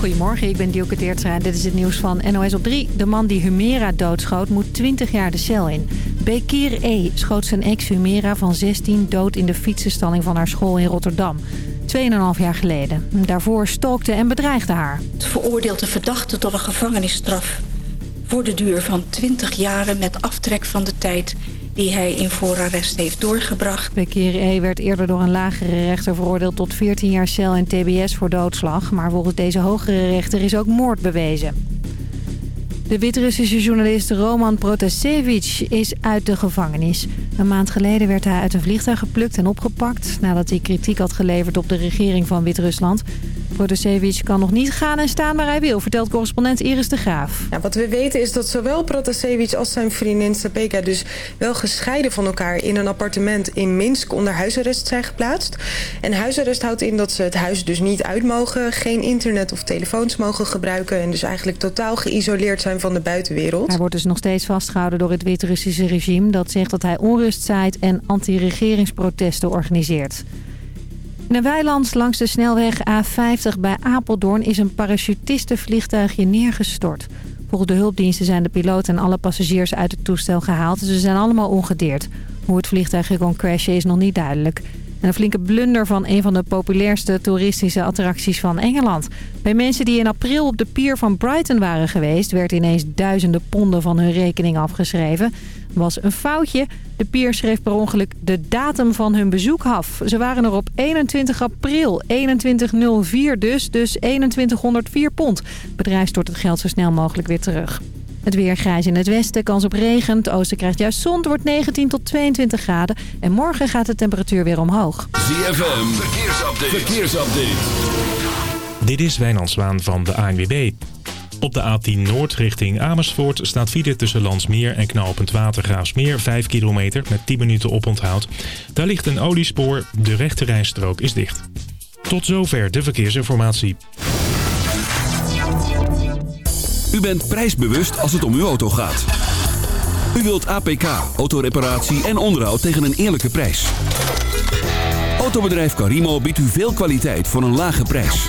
Goedemorgen, ik ben Dielke Teertstra en dit is het nieuws van NOS op 3. De man die Humera doodschoot moet 20 jaar de cel in. Bekir E. schoot zijn ex Humera van 16 dood in de fietsenstalling van haar school in Rotterdam. 2,5 jaar geleden. Daarvoor stookte en bedreigde haar. Het veroordeelde verdachte tot een gevangenisstraf voor de duur van 20 jaren met aftrek van de tijd die hij in voorarrest heeft doorgebracht. Bekir E. werd eerder door een lagere rechter veroordeeld tot 14 jaar cel en tbs voor doodslag. Maar volgens deze hogere rechter is ook moord bewezen. De Wit-Russische journalist Roman Protasevich is uit de gevangenis. Een maand geleden werd hij uit een vliegtuig geplukt en opgepakt... nadat hij kritiek had geleverd op de regering van Wit-Rusland. Protasevich kan nog niet gaan en staan waar hij wil, vertelt correspondent Iris de Graaf. Ja, wat we weten is dat zowel Protasevich als zijn vriendin Sapeka dus wel gescheiden van elkaar in een appartement in Minsk onder huisarrest zijn geplaatst. En huisarrest houdt in dat ze het huis dus niet uit mogen, geen internet of telefoons mogen gebruiken en dus eigenlijk totaal geïsoleerd zijn van de buitenwereld. Hij wordt dus nog steeds vastgehouden door het Wit-Russische regime dat zegt dat hij onrust zaait en anti-regeringsprotesten organiseert. In een weiland langs de snelweg A50 bij Apeldoorn is een parachutistenvliegtuigje neergestort. Volgens de hulpdiensten zijn de piloot en alle passagiers uit het toestel gehaald. Ze zijn allemaal ongedeerd. Hoe het vliegtuigje kon crashen is nog niet duidelijk. En een flinke blunder van een van de populairste toeristische attracties van Engeland. Bij mensen die in april op de pier van Brighton waren geweest... werd ineens duizenden ponden van hun rekening afgeschreven. Was een foutje. De pier schreef per ongeluk de datum van hun bezoek af. Ze waren er op 21 april, 2104 dus, dus 2104 pond. Het bedrijf stort het geld zo snel mogelijk weer terug. Het weer grijs in het westen, kans op regen. Het oosten krijgt juist zon, het wordt 19 tot 22 graden. En morgen gaat de temperatuur weer omhoog. ZFM, verkeersupdate. verkeersupdate. Dit is Wijnand Zwaan van de ANWB. Op de A10 Noord richting Amersfoort staat file tussen Landsmeer en knooppunt Watergraafsmeer 5 kilometer met 10 minuten oponthoud. Daar ligt een oliespoor, de rechte rijstrook is dicht. Tot zover de verkeersinformatie. U bent prijsbewust als het om uw auto gaat. U wilt APK, autoreparatie en onderhoud tegen een eerlijke prijs. Autobedrijf Carimo biedt u veel kwaliteit voor een lage prijs.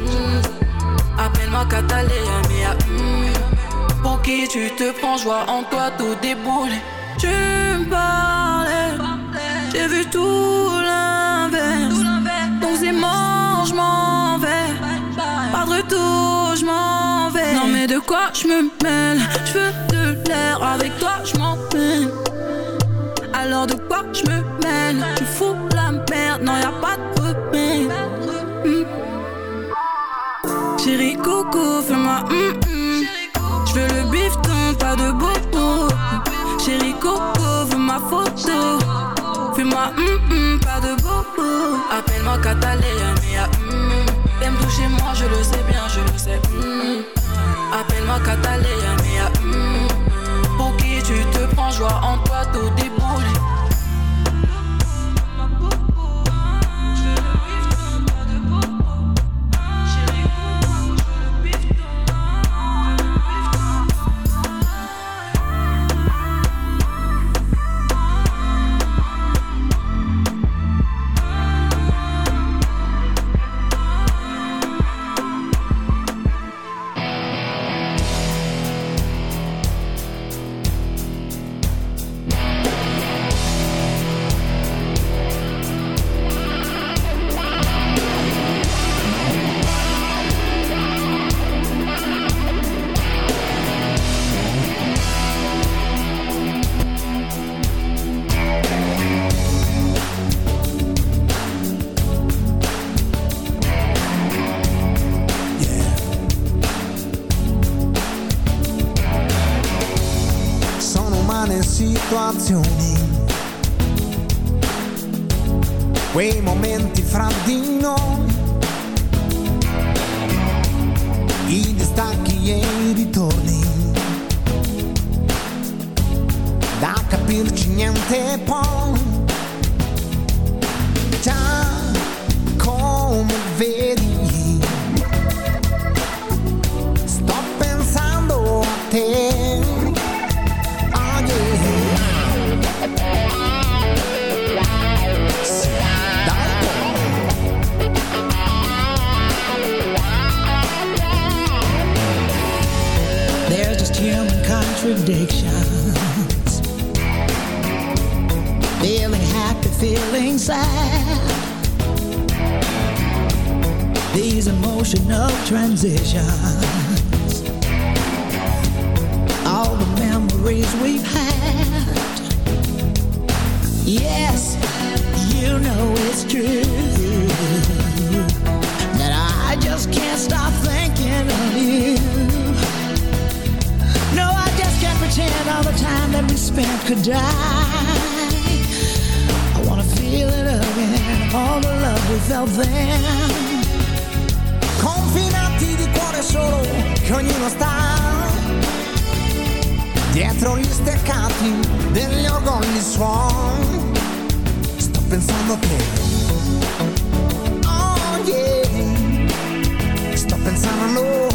Catalina, hum. Pour qui tu te prends, je vois en toi tout débouler. Tu me parlais, j'ai vu tout l'inverse. Donc c'est mort, je m'en vais. Pas de retour, je m'en vais. Non mais de quoi je me mêle? Je veux de l'air, avec toi je m'en. Alors de quoi je me Appelle-moi Catalina, mais hum. T'aimes toucher moi, je le sais bien, je le sais. hum. Appelle-moi Catalina, che ognuno sta dietro gli steccati degli orgogli suon. Sto pensando te. Oh yeah. Sto pensando a noi.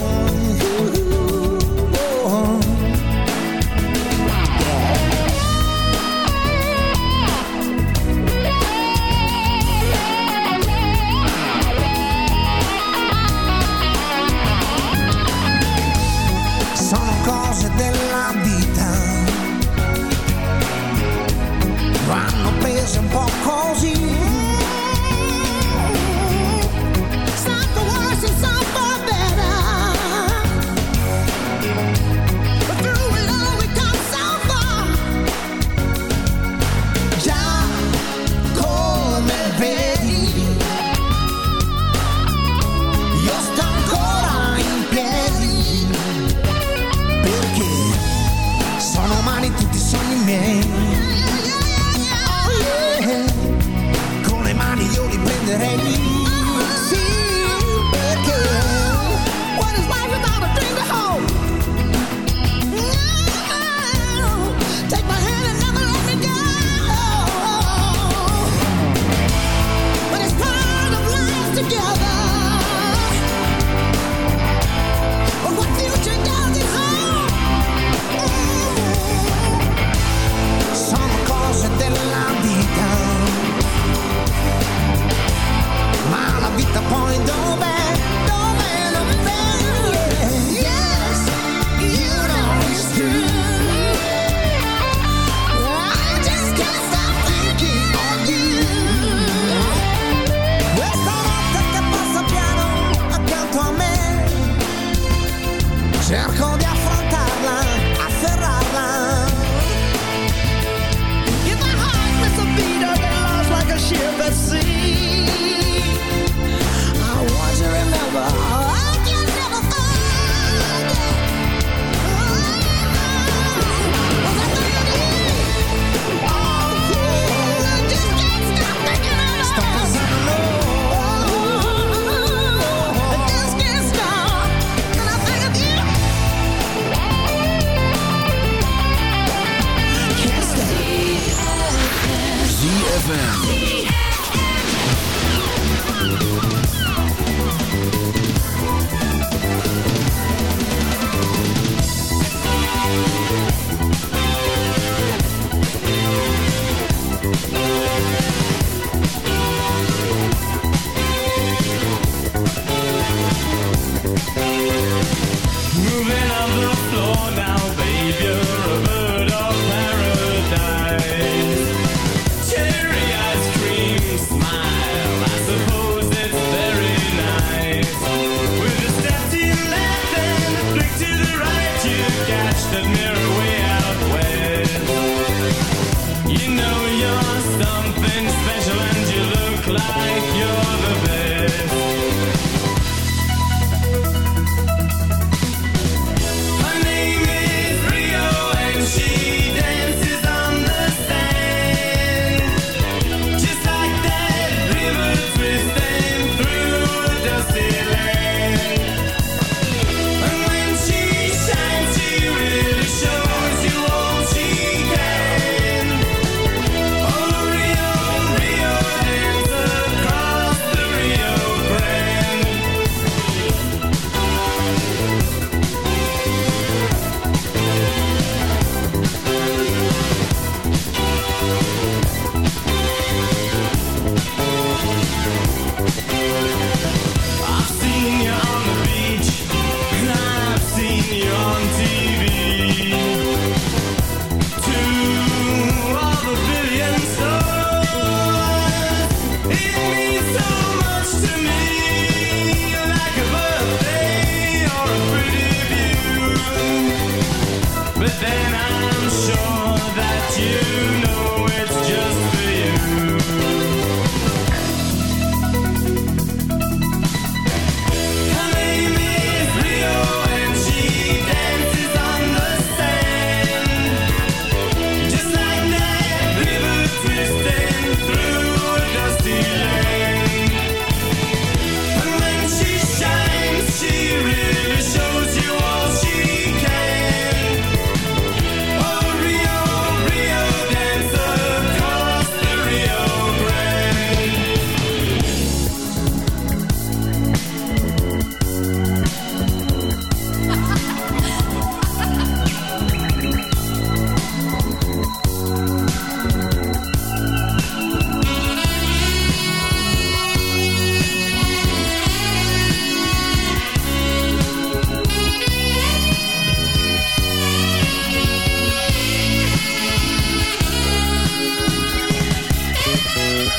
Thank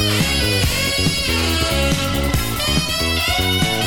you.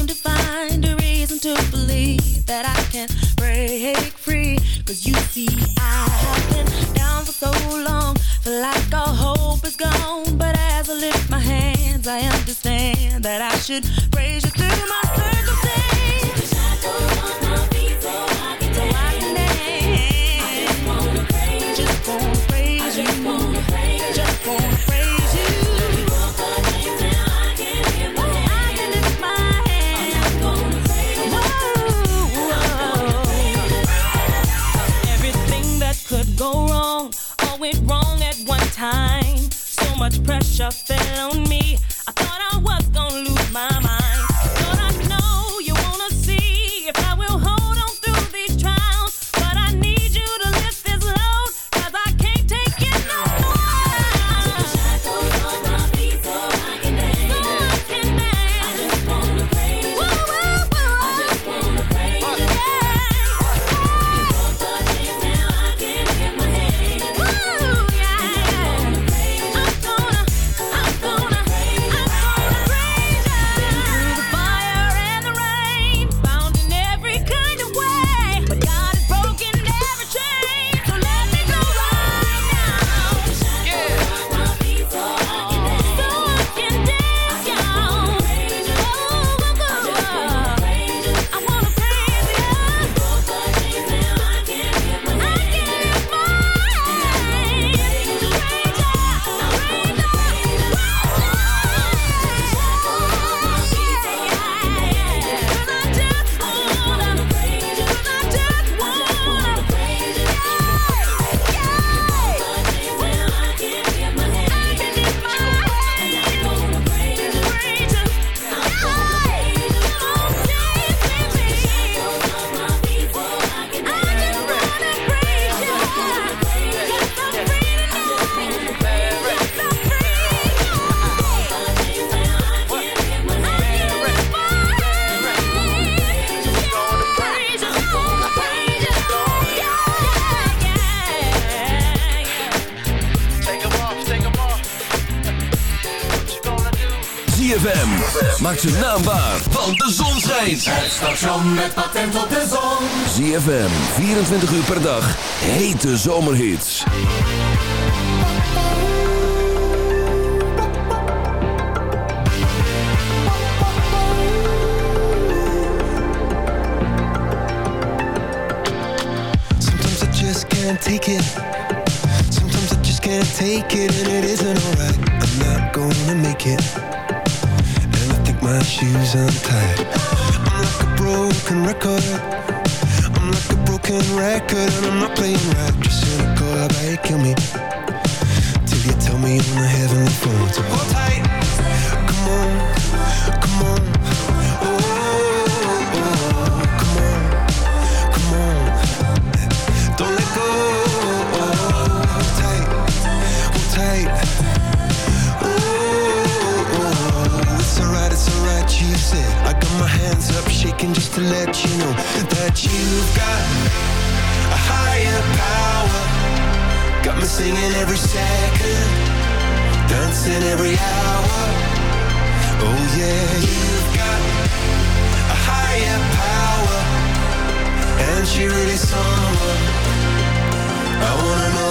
should zijn naam waar, want de zon schijnt. Het station met patent op de zon. ZFM, 24 uur per dag. Hete zomerhits. Sometimes I just can't take it. Sometimes I just can't take it, my untied. I'm like a broken record. I'm like a broken record, and I'm not playing right. Just cynical, about you kill me? Till you tell me on the heavenly phone. So hold tight. You said I got my hands up, shaking just to let you know that you've got a higher power. Got me singing every second, dancing every hour. Oh yeah, you've got a higher power, and she really someone I wanna know.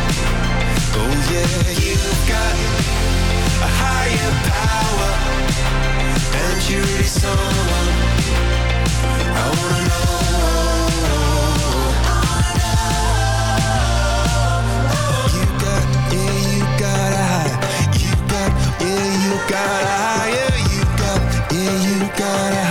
Oh yeah, you've got a higher power, and you're I wanna know. You got, yeah, you got. You got, yeah, you got higher. You got, yeah, you got.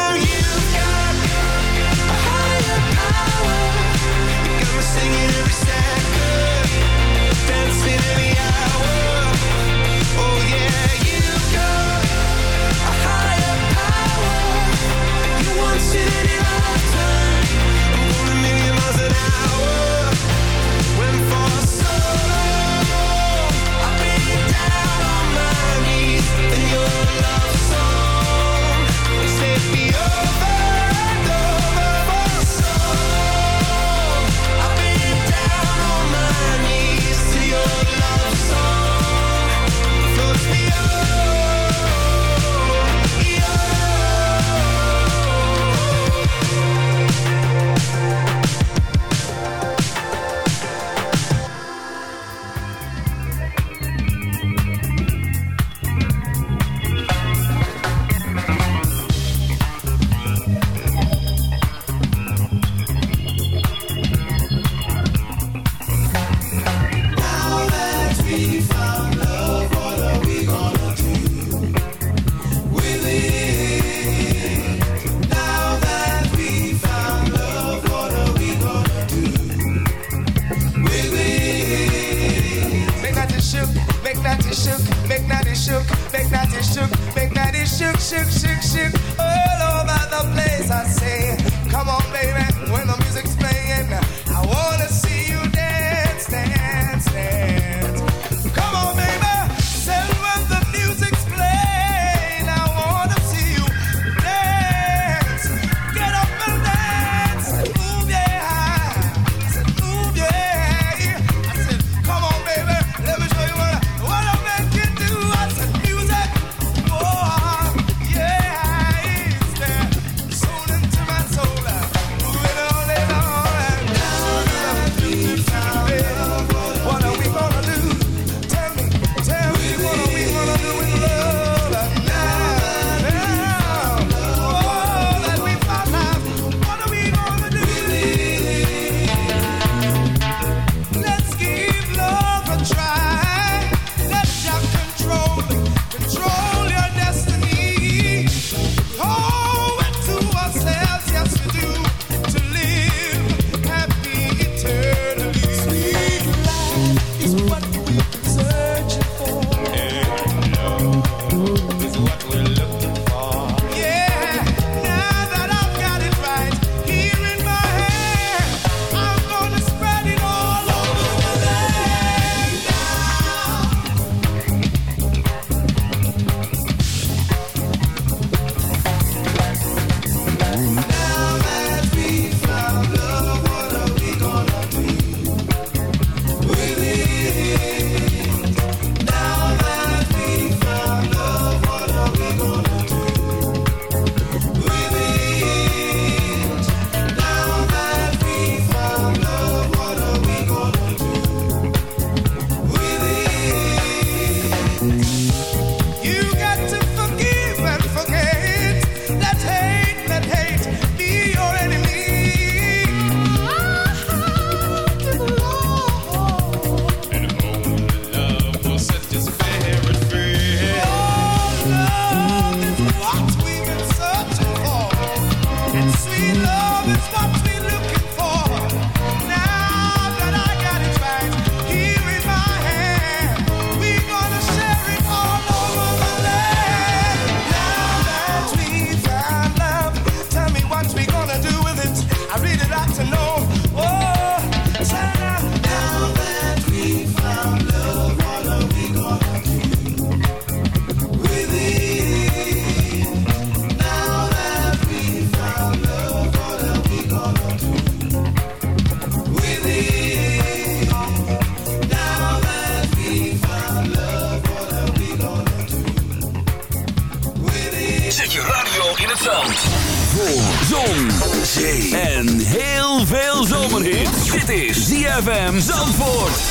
ZFM Zandvoort.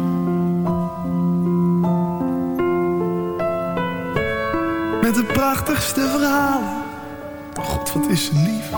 De prachtigste verhalen. God, wat is lief.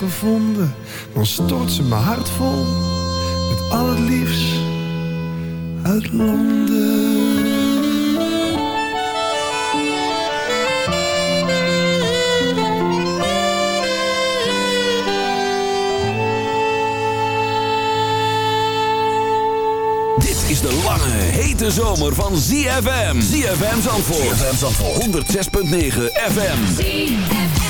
Gevonden, dan stort ze mijn hart vol met al het liefst uit Londen. Dit is de lange, hete zomer van ZFM. ZFM Zandvoort. ZFM Zandvoort. 106.9 FM. A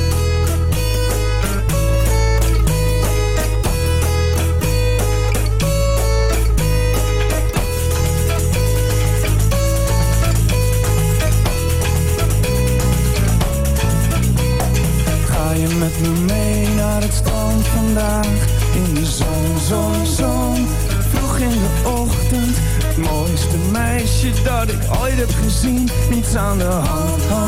gezien Niets aan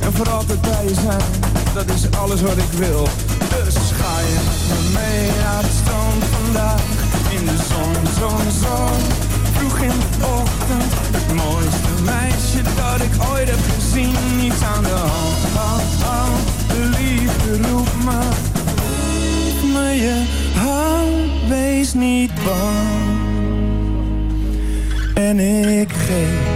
En voor altijd bij je zijn, dat is alles wat ik wil. Dus ga je me mee naar het strand vandaag. In de zon, zon, zon. Vroeg in de ochtend. Het mooiste meisje dat ik ooit heb gezien. Niets aan de hand, hand, hand. De liefde roept me. Geef me je hand, wees niet bang. En ik geef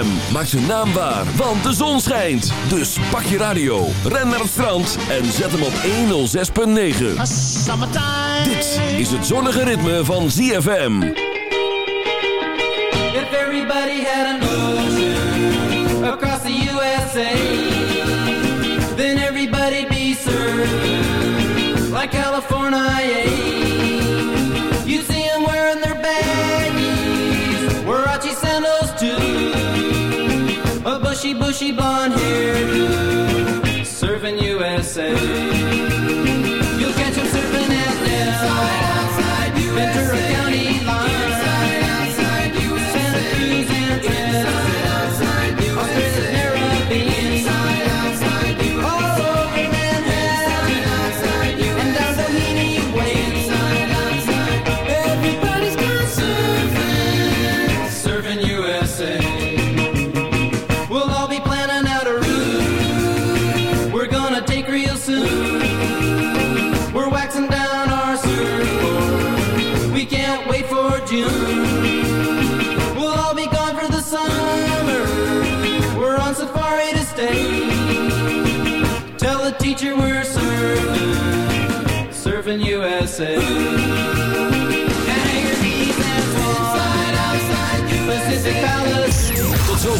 ZFM maakt zijn naam waar, want de zon schijnt. Dus pak je radio, ren naar het strand en zet hem op 106.9. Dit is het zonnige ritme van ZFM. If everybody had an ocean across the USA, then everybody'd be served like California. Bushy, bushy blonde hairdo, serving USA.